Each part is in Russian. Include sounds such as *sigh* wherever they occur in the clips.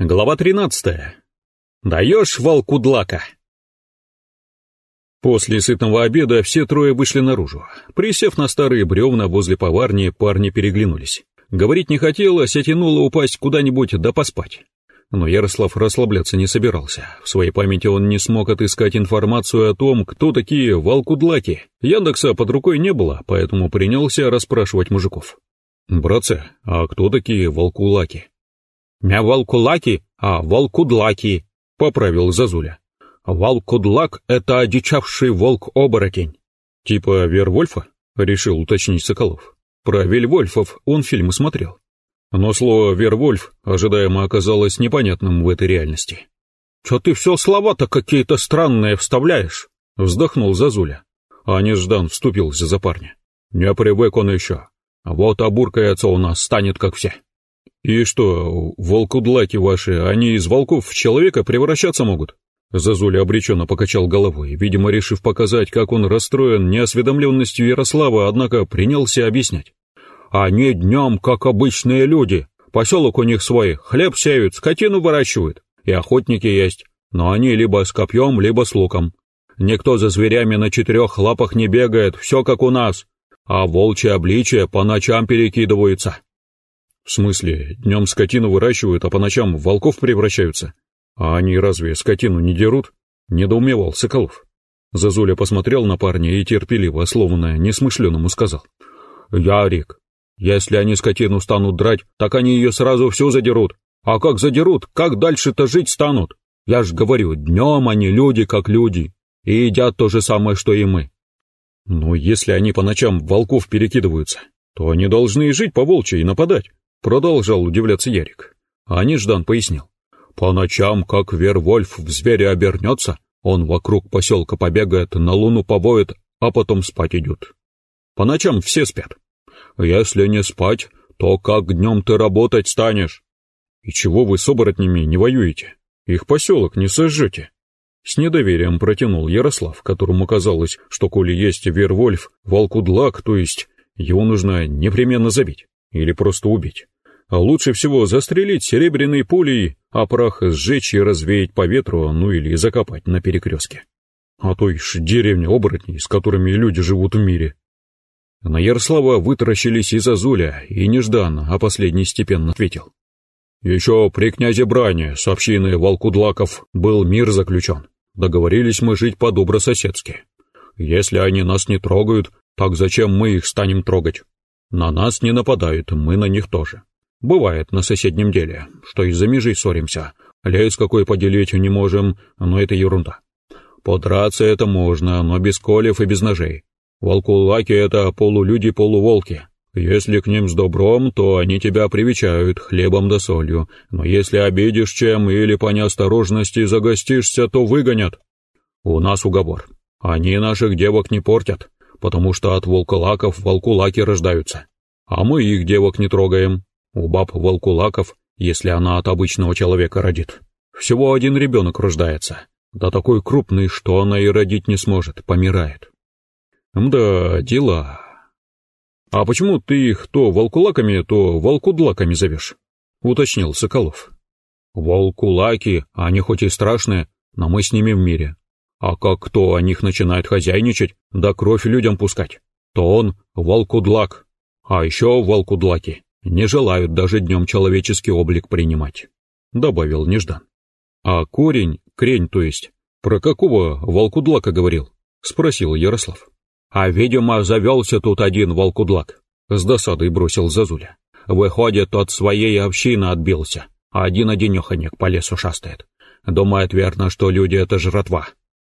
Глава 13. Даешь волку длака. После сытного обеда все трое вышли наружу. Присев на старые бревна возле поварни, парни переглянулись. Говорить не хотелось, а тянуло упасть куда-нибудь да поспать. Но Ярослав расслабляться не собирался. В своей памяти он не смог отыскать информацию о том, кто такие волкудлаки. Яндекса под рукой не было, поэтому принялся расспрашивать мужиков. «Братцы, а кто такие волкулаки?» «Не волкулаки, а волкудлаки», — поправил Зазуля. «Волкудлак — это одичавший волк-оборотень». «Типа Вервольфа?» — решил уточнить Соколов. Про Вельвольфов он фильмы смотрел. Но слово «Вервольф» ожидаемо оказалось непонятным в этой реальности. «Чё ты все слова-то какие-то странные вставляешь?» — вздохнул Зазуля. А Неждан вступился за парня. «Не привык он еще. Вот обуркается у нас, станет как все». «И что, волкудлаки ваши, они из волков в человека превращаться могут?» Зазуля обреченно покачал головой, видимо, решив показать, как он расстроен неосведомленностью Ярослава, однако принялся объяснять. «Они днем, как обычные люди. Поселок у них свой, хлеб сеют, скотину выращивают, и охотники есть, но они либо с копьем, либо с луком. Никто за зверями на четырех лапах не бегает, все как у нас, а волчье обличие по ночам перекидываются». В смысле, днем скотину выращивают, а по ночам в волков превращаются? А они разве скотину не дерут? Недоумевал Соколов. Зазуля посмотрел на парня и терпеливо, словно несмышленному сказал. «Ярик, если они скотину станут драть, так они ее сразу всю задерут. А как задерут, как дальше-то жить станут? Я ж говорю, днем они люди как люди, и едят то же самое, что и мы». «Но если они по ночам волков перекидываются, то они должны и жить по волчьи и нападать. Продолжал удивляться Ярик. А Неждан пояснил. По ночам, как Вервольф в зверя обернется, он вокруг поселка побегает, на луну побоет, а потом спать идет. По ночам все спят. Если не спать, то как днем ты работать станешь? И чего вы с оборотнями не воюете? Их поселок не сожжете. С недоверием протянул Ярослав, которому казалось, что коли есть Вервольф, волкудлак, то есть его нужно непременно забить или просто убить. А лучше всего застрелить серебряной пулей, а прах сжечь и развеять по ветру, ну или закопать на перекрестке. А то ишь деревня оборотней, с которыми люди живут в мире. На Ярослава вытаращились из Азуля, и нежданно, а последний степенно ответил. Еще при князе Бране с общиной волкудлаков был мир заключен. Договорились мы жить по-добрососедски. Если они нас не трогают, так зачем мы их станем трогать? На нас не нападают, мы на них тоже. Бывает на соседнем деле, что из-за межей ссоримся. Лес какой поделить не можем, но это ерунда. Подраться это можно, но без колев и без ножей. Волкулаки — это полулюди-полуволки. Если к ним с добром, то они тебя привечают хлебом да солью, но если обидишь чем или по неосторожности загостишься, то выгонят. У нас уговор. Они наших девок не портят, потому что от волкулаков волкулаки рождаются. А мы их девок не трогаем. У баб волкулаков, если она от обычного человека родит, всего один ребенок рождается. Да такой крупный, что она и родить не сможет, помирает. Мда, дела. А почему ты их то волкулаками, то волкудлаками зовешь? Уточнил Соколов. Волкулаки, они хоть и страшные, но мы с ними в мире. А как кто о них начинает хозяйничать, да кровь людям пускать, то он волкудлак. А еще волкудлаки не желают даже днем человеческий облик принимать, добавил Неждан. А корень, крень, то есть, про какого волкудлака говорил? Спросил Ярослав. А, видимо, завелся тут один волкудлак, с досадой бросил Зазуля. Выходит, от своей общины отбился, а один-одинеханек по лесу шастает. Думает верно, что люди — это жратва,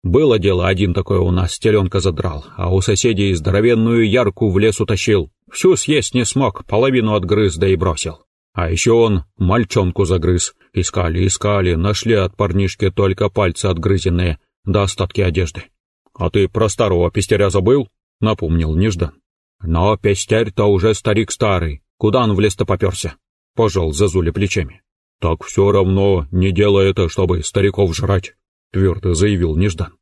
было дело, один такой у нас теленка задрал, а у соседей здоровенную ярку в лес утащил. Всю съесть не смог, половину отгрыз, да и бросил. А еще он мальчонку загрыз. Искали, искали, нашли от парнишки только пальцы отгрызенные, да остатки одежды. А ты про старого пестеря забыл? Напомнил Неждан. Но пестерь-то уже старик старый. Куда он в лес-то поперся? Пожал Зазуля плечами. Так все равно не делай это, чтобы стариков жрать. — твердо заявил Неждан.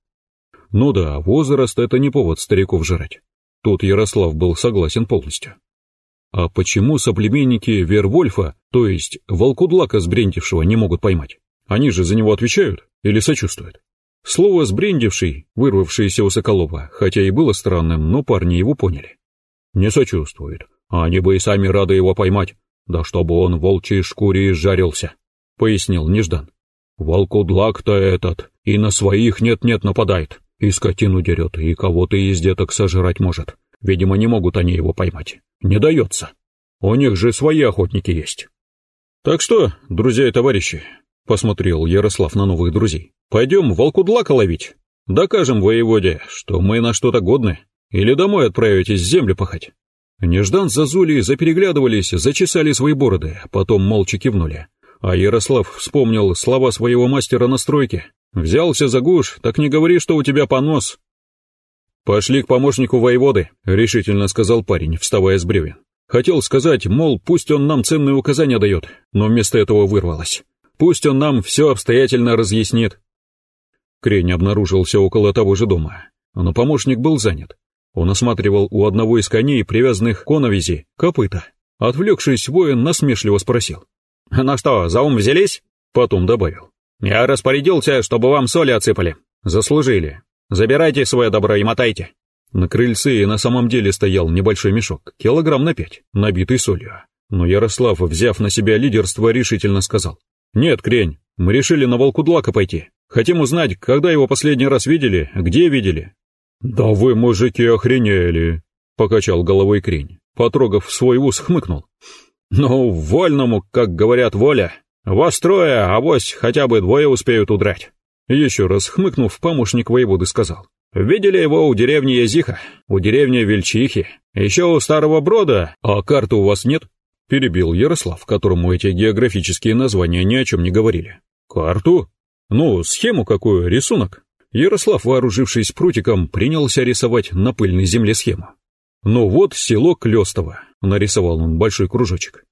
Ну да, возраст — это не повод стариков жрать. Тут Ярослав был согласен полностью. А почему соплеменники Вервольфа, то есть волкудлака сбрендившего, не могут поймать? Они же за него отвечают или сочувствуют? Слово «сбрендивший», вырвавшееся у Соколова, хотя и было странным, но парни его поняли. Не сочувствует. Они бы и сами рады его поймать, да чтобы он в волчьей шкуре изжарился, — пояснил Неждан. Волкудлак-то этот и на своих нет-нет нападает, и скотину дерет, и кого-то из деток сожрать может. Видимо, не могут они его поймать. Не дается. У них же свои охотники есть. Так что, друзья и товарищи, посмотрел Ярослав на новых друзей, пойдем волкудлака ловить. Докажем воеводе, что мы на что-то годны. Или домой отправитесь землю пахать. Неждан с Зазулей запереглядывались, зачесали свои бороды, потом молча кивнули. А Ярослав вспомнил слова своего мастера на стройке. «Взялся за гуш, так не говори, что у тебя понос». «Пошли к помощнику воеводы», — решительно сказал парень, вставая с бревен. Хотел сказать, мол, пусть он нам ценные указания дает, но вместо этого вырвалось. Пусть он нам все обстоятельно разъяснит. Крень обнаружился около того же дома, но помощник был занят. Он осматривал у одного из коней, привязанных к оновизи, копыта. Отвлекшись, воин насмешливо спросил. «Ну что, за ум взялись?» Потом добавил. «Я распорядился, чтобы вам соли отсыпали. Заслужили. Забирайте свое добро и мотайте». На крыльце и на самом деле стоял небольшой мешок, килограмм на пять, набитый солью. Но Ярослав, взяв на себя лидерство, решительно сказал. «Нет, Крень, мы решили на Волкудлака пойти. Хотим узнать, когда его последний раз видели, где видели». «Да вы, мужики, охренели!» — покачал головой Крень. Потрогав свой ус, хмыкнул. «Ну, вольному, как говорят, воля. Вас трое, а вось хотя бы двое успеют удрать». Еще раз хмыкнув, помощник воеводы сказал. «Видели его у деревни Язиха, у деревни Вельчихи, еще у Старого Брода, а карты у вас нет?» Перебил Ярослав, которому эти географические названия ни о чем не говорили. «Карту? Ну, схему какую, рисунок?» Ярослав, вооружившись прутиком, принялся рисовать на пыльной земле схему. «Ну вот село Клёстово», — нарисовал он большой кружочек.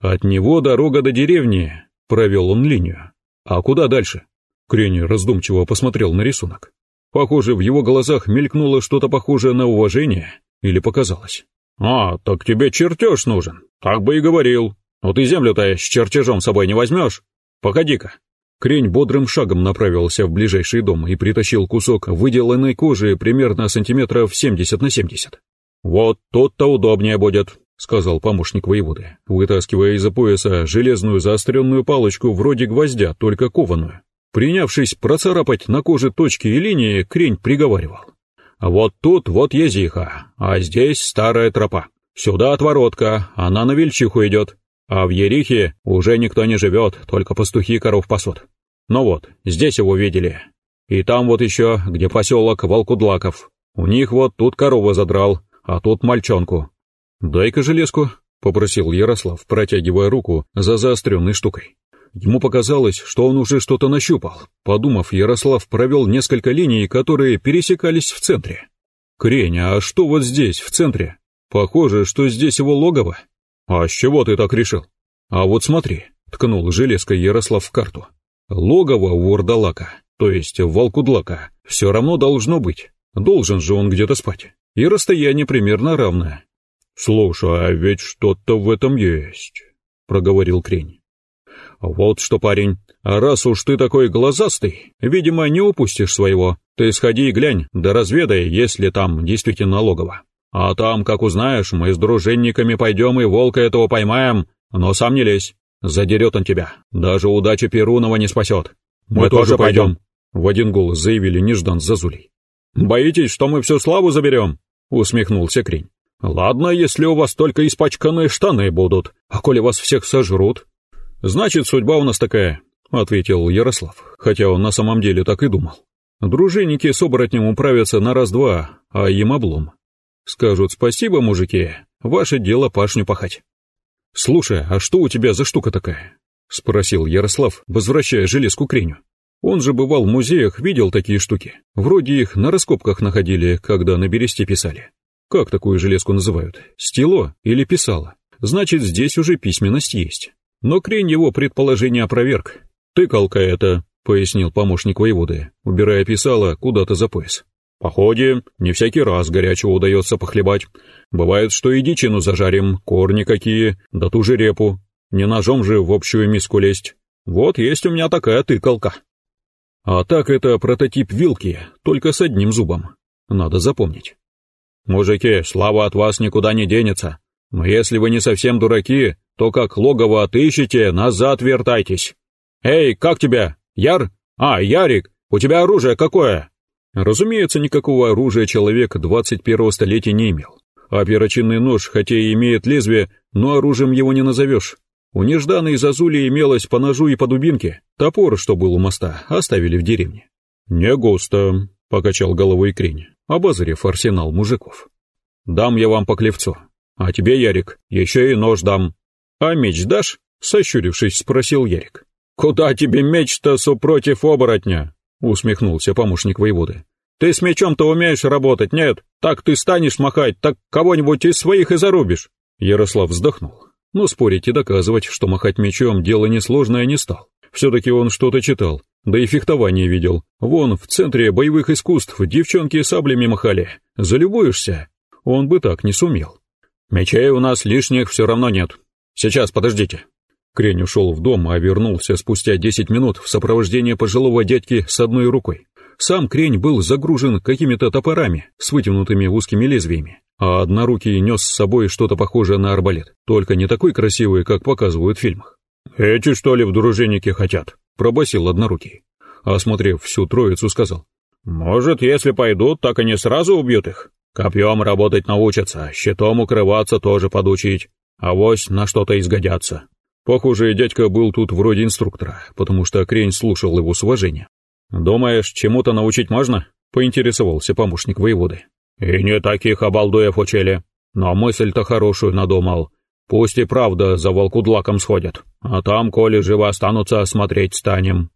«От него дорога до деревни», — провел он линию. «А куда дальше?» Крени раздумчиво посмотрел на рисунок. Похоже, в его глазах мелькнуло что-то похожее на уважение, или показалось. «А, так тебе чертеж нужен, так бы и говорил. Но ты землю-то с чертежом с собой не возьмешь? Погоди-ка». Крень бодрым шагом направился в ближайший дом и притащил кусок выделанной кожи примерно сантиметров 70 на 70. «Вот тут-то удобнее будет», — сказал помощник воеводы, вытаскивая из-за пояса железную заостренную палочку вроде гвоздя, только кованую. Принявшись процарапать на коже точки и линии, крень приговаривал. «Вот тут вот езиха, а здесь старая тропа. Сюда отворотка, она на Вельчиху идет. А в Ерихе уже никто не живет, только пастухи коров пасут. Ну вот, здесь его видели. И там вот еще, где поселок Волкудлаков. У них вот тут корову задрал, а тут мальчонку. «Дай-ка железку», — попросил Ярослав, протягивая руку за заостренной штукой. Ему показалось, что он уже что-то нащупал. Подумав, Ярослав провел несколько линий, которые пересекались в центре. «Крень, а что вот здесь, в центре? Похоже, что здесь его логово. А с чего ты так решил? А вот смотри», — ткнул железкой Ярослав в карту. «Логово у Вурдалака, то есть Волкудлака, все равно должно быть. Должен же он где-то спать и расстояние примерно равное. «Слушай, а ведь что-то в этом есть», — проговорил Крень. «Вот что, парень, а раз уж ты такой глазастый, видимо, не упустишь своего. Ты сходи и глянь, да разведай, если там действительно логово. А там, как узнаешь, мы с дружинниками пойдем и волка этого поймаем, но сам не лезь, задерет он тебя, даже удача Перунова не спасет. Мы, мы тоже пойдем», — в один голос заявили Неждан с Зазулей. «Боитесь, что мы всю славу заберем?» — усмехнулся Крень. «Ладно, если у вас только испачканные штаны будут, а коли вас всех сожрут». «Значит, судьба у нас такая», — ответил Ярослав, хотя он на самом деле так и думал. «Дружинники с оборотнем управятся на раз-два, а им облом. Скажут спасибо, мужики, ваше дело пашню пахать». «Слушай, а что у тебя за штука такая?» — спросил Ярослав, возвращая железку Креню. Он же бывал в музеях, видел такие штуки. Вроде их на раскопках находили, когда на бересте писали. Как такую железку называют? Стило или писало? Значит, здесь уже письменность есть. Но Крень его предположение опроверг. «Тыкалка это», — пояснил помощник воеводы, убирая писало куда-то за пояс. Походе, не всякий раз горячего удается похлебать. Бывает, что и дичину зажарим, корни какие, да ту же репу. Не ножом же в общую миску лезть. Вот есть у меня такая тыкалка. А так это прототип вилки, только с одним зубом. Надо запомнить. Мужики, слава от вас никуда не денется. Но если вы не совсем дураки, то как логово отыщете, назад вертайтесь. Эй, как тебя? Яр? А, Ярик, у тебя оружие какое? Разумеется, никакого оружия человек 21-го столетия не имел. А перочинный нож, хотя и имеет лезвие, но оружием его не назовешь. У нежданной Зазули имелось по ножу и по дубинке. Топор, что был у моста, оставили в деревне. «Не густо», — покачал головой Крень, обозрев арсенал мужиков. «Дам я вам по клевцу. А тебе, Ярик, еще и нож дам». «А меч дашь?» — сощурившись, спросил Ярик. «Куда тебе меч-то, супротив оборотня?» — усмехнулся помощник воеводы. «Ты с мечом-то умеешь работать, нет? Так ты станешь махать, так кого-нибудь из своих и зарубишь!» Ярослав вздохнул. Но спорить и доказывать, что махать мечом дело несложное, не стал. Все-таки он что-то читал, да и фехтование видел. Вон, в центре боевых искусств девчонки саблями махали. Залюбуешься? Он бы так не сумел. «Мечей у нас лишних все равно нет. Сейчас, подождите». Крень ушел в дом, а вернулся спустя десять минут в сопровождении пожилого дядьки с одной рукой. Сам Крень был загружен какими-то топорами с вытянутыми узкими лезвиями, а однорукий нес с собой что-то похожее на арбалет, только не такой красивый, как показывают в фильмах. «Эти, что ли, в дружиннике хотят?» — пробасил однорукий. Осмотрев всю троицу, сказал. «Может, если пойдут, так они сразу убьют их? Копьем работать научатся, щитом укрываться тоже подучить. Авось на что-то изгодятся. Похоже, дядька был тут вроде инструктора, потому что Крень слушал его с уважением. «Думаешь, чему-то научить можно?» — поинтересовался помощник воеводы. «И не таких обалдуев учили. Но мысль-то хорошую надумал. Пусть и правда за волкудлаком сходят, а там, коли живы останутся, смотреть станем».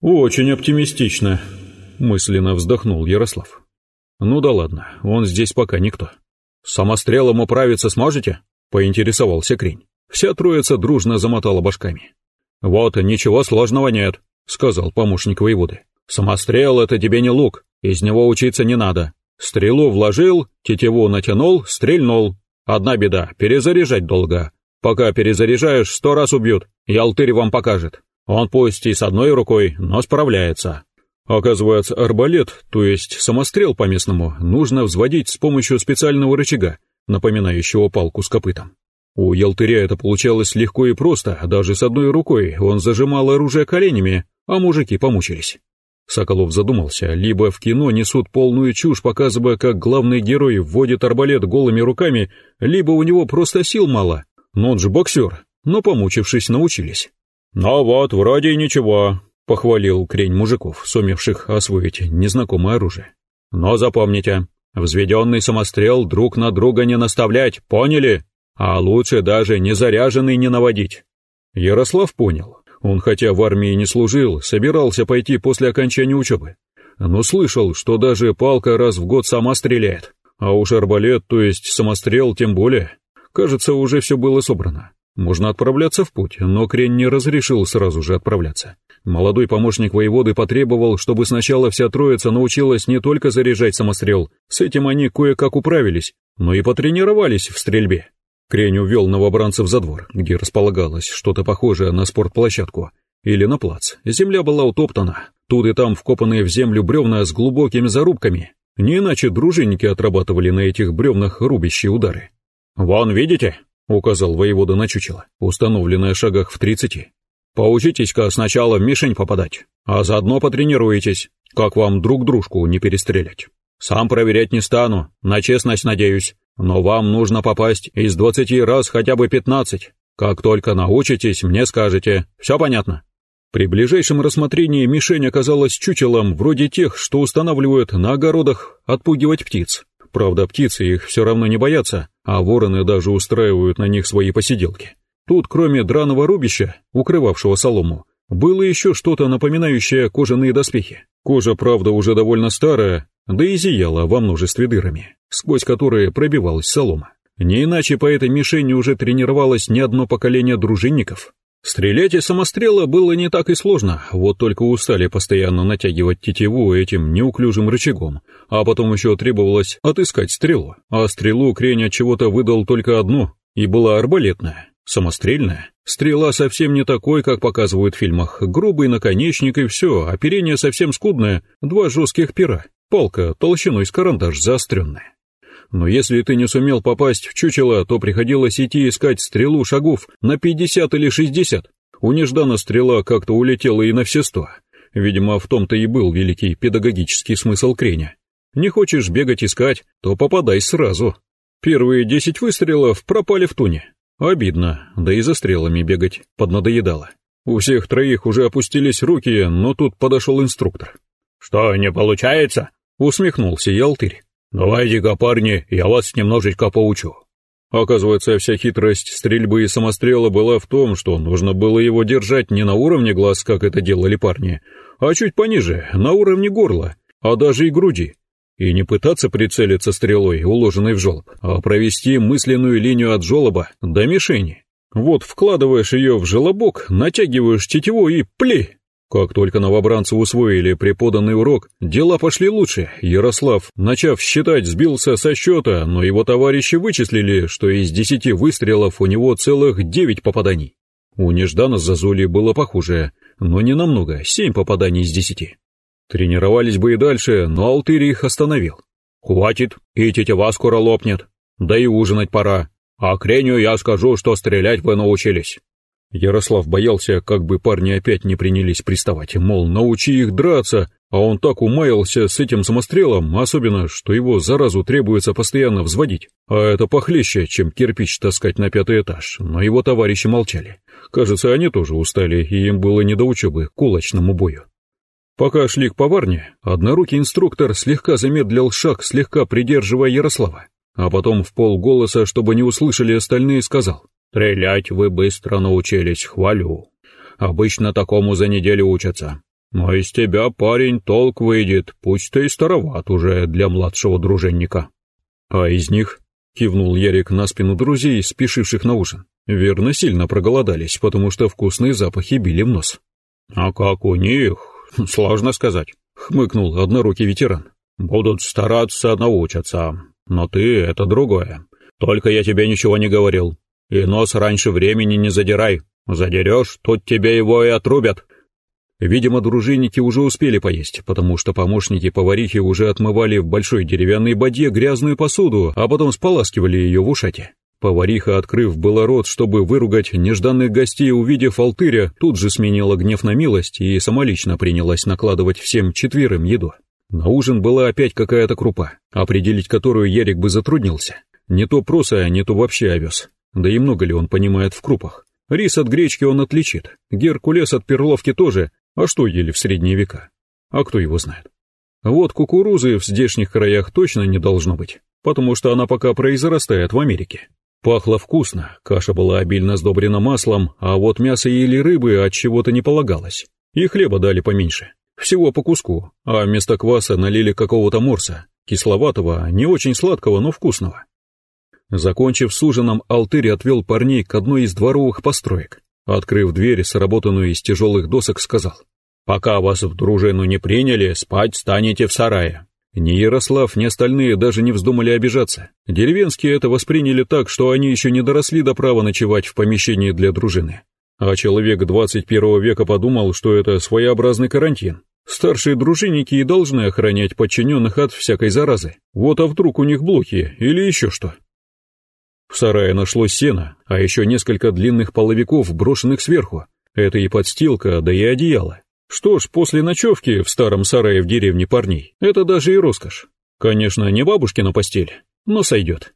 «Очень оптимистично», — мысленно вздохнул Ярослав. «Ну да ладно, он здесь пока никто». «Самострелом управиться сможете?» — поинтересовался Крень. Вся троица дружно замотала башками. «Вот, ничего сложного нет», — сказал помощник воеводы. «Самострел — это тебе не лук, из него учиться не надо. Стрелу вложил, тетиву натянул, стрельнул. Одна беда — перезаряжать долго. Пока перезаряжаешь, сто раз убьют, и вам покажет. Он пусть и с одной рукой, но справляется». Оказывается, арбалет, то есть самострел по-местному, нужно взводить с помощью специального рычага, напоминающего палку с копытом. У Ялтыря это получалось легко и просто, даже с одной рукой он зажимал оружие коленями, а мужики помучились. Соколов задумался, либо в кино несут полную чушь, показывая, как главный герой вводит арбалет голыми руками, либо у него просто сил мало, но он же боксер, но помучившись научились. «Ну вот, вроде ничего», — похвалил крень мужиков, сумевших освоить незнакомое оружие. «Но запомните, взведенный самострел друг на друга не наставлять, поняли?» А лучше даже не заряженный не наводить. Ярослав понял. Он хотя в армии не служил, собирался пойти после окончания учебы. Но слышал, что даже палка раз в год сама стреляет. А уж арбалет, то есть самострел, тем более. Кажется, уже все было собрано. Можно отправляться в путь, но Крень не разрешил сразу же отправляться. Молодой помощник воеводы потребовал, чтобы сначала вся троица научилась не только заряжать самострел, с этим они кое-как управились, но и потренировались в стрельбе. Крень увел новобранцев за двор, где располагалось что-то похожее на спортплощадку, или на плац. Земля была утоптана, тут и там вкопанные в землю бревна с глубокими зарубками, не иначе дружинники отрабатывали на этих бревнах рубящие удары. «Вон, видите?» — указал воевода на чучело, установленное шагах в тридцати. «Поучитесь-ка сначала в мишень попадать, а заодно потренируетесь, как вам друг дружку не перестрелять. Сам проверять не стану, на честность надеюсь, но вам нужно попасть из двадцати раз хотя бы пятнадцать. Как только научитесь, мне скажете. Все понятно?» При ближайшем рассмотрении мишень оказалась чучелом вроде тех, что устанавливают на огородах отпугивать птиц. Правда, птицы их все равно не боятся, а вороны даже устраивают на них свои посиделки. Тут, кроме драного рубища, укрывавшего солому, было еще что-то напоминающее кожаные доспехи. Кожа, правда, уже довольно старая, да и зияла во множестве дырами, сквозь которые пробивалась солома. Не иначе по этой мишени уже тренировалось не одно поколение дружинников. Стрелять из самострела было не так и сложно, вот только устали постоянно натягивать тетиву этим неуклюжим рычагом, а потом еще требовалось отыскать стрелу, а стрелу Крень от чего-то выдал только одну, и была арбалетная, самострельная. Стрела совсем не такой, как показывают в фильмах, грубый наконечник и все, оперение совсем скудное, два жестких пера, палка толщиной с карандаш заостренная. Но если ты не сумел попасть в чучело, то приходилось идти искать стрелу шагов на 50 или 60. У Неждана стрела как-то улетела и на все сто. Видимо, в том-то и был великий педагогический смысл креня. Не хочешь бегать искать, то попадай сразу. Первые десять выстрелов пропали в туне. Обидно, да и за стрелами бегать поднадоедало. У всех троих уже опустились руки, но тут подошел инструктор. «Что, не получается?» — усмехнулся Ялтырь. «Давайте-ка, парни, я вас немножечко поучу». Оказывается, вся хитрость стрельбы и самострела была в том, что нужно было его держать не на уровне глаз, как это делали парни, а чуть пониже, на уровне горла, а даже и груди. И не пытаться прицелиться стрелой, уложенной в жолоб, а провести мысленную линию от жолоба до мишени. Вот вкладываешь ее в желобок, натягиваешь тетиву и пли! Как только новобранцы усвоили преподанный урок, дела пошли лучше. Ярослав, начав считать, сбился со счета, но его товарищи вычислили, что из десяти выстрелов у него целых девять попаданий. У Неждана с Зазули было похуже, но не намного, семь попаданий из десяти. Тренировались бы и дальше, но Алтырь их остановил. «Хватит, и тетива скоро лопнет. Да и ужинать пора. А Креню я скажу, что стрелять вы научились. Ярослав боялся, как бы парни опять не принялись приставать, мол, научи их драться, а он так умаялся с этим самострелом, особенно, что его заразу требуется постоянно взводить. А это похлеще, чем кирпич таскать на пятый этаж, но его товарищи молчали. Кажется, они тоже устали, и им было не до учебы, кулачному бою. Пока шли к поварне, однорукий инструктор слегка замедлил шаг, слегка придерживая Ярослава, а потом в полголоса, чтобы не услышали остальные, сказал Стрелять вы быстро научились, хвалю. Обычно такому за неделю учатся. Но из тебя, парень, толк выйдет, пусть ты и староват уже для младшего дружинника. А из них, кивнул Ярик на спину друзей, спешивших на ужин, верно сильно проголодались, потому что вкусные запахи били в нос. А как у них, *laughs* сложно сказать, хмыкнул однорукий ветеран. Будут стараться научатся, но ты — это другое. Только я тебе ничего не говорил, и нос раньше времени не задирай. Задерешь, тут тебе его и отрубят. Видимо, дружинники уже успели поесть, потому что помощники поварихи уже отмывали в большой деревянной бадье грязную посуду, а потом споласкивали ее в ушате. Повариха, открыв было рот, чтобы выругать нежданных гостей, увидев алтыря, тут же сменила гнев на милость и самолично принялась накладывать всем четверым еду. На ужин была опять какая-то крупа, определить которую Ярик бы затруднился. Не то проса, не то вообще овес. Да и много ли он понимает в крупах? Рис от гречки он отличит, геркулес от перловки тоже, а что ели в средние века? А кто его знает? Вот кукурузы в здешних краях точно не должно быть, потому что она пока произрастает в Америке. Пахло вкусно, каша была обильно сдобрена маслом, а вот мясо или рыбы от чего-то не полагалось. И хлеба дали поменьше. Всего по куску, а вместо кваса налили какого-то морса, кисловатого, не очень сладкого, но вкусного. Закончив с ужином, Алтырь отвел парней к одной из дворовых построек. Открыв дверь, сработанную из тяжелых досок, сказал, «Пока вас в дружину не приняли, спать станете в сарае». Ни Ярослав, ни остальные даже не вздумали обижаться. Деревенские это восприняли так, что они еще не доросли до права ночевать в помещении для дружины. А человек 21 века подумал, что это своеобразный карантин. Старшие дружинники и должны охранять подчиненных от всякой заразы. Вот а вдруг у них блоки или еще что. В сарае нашлось сено, а еще несколько длинных половиков, брошенных сверху. Это и подстилка, да и одеяло. Что ж, после ночевки в старом сарае в деревне парней, это даже и роскошь. Конечно, не бабушкина постель, но сойдет.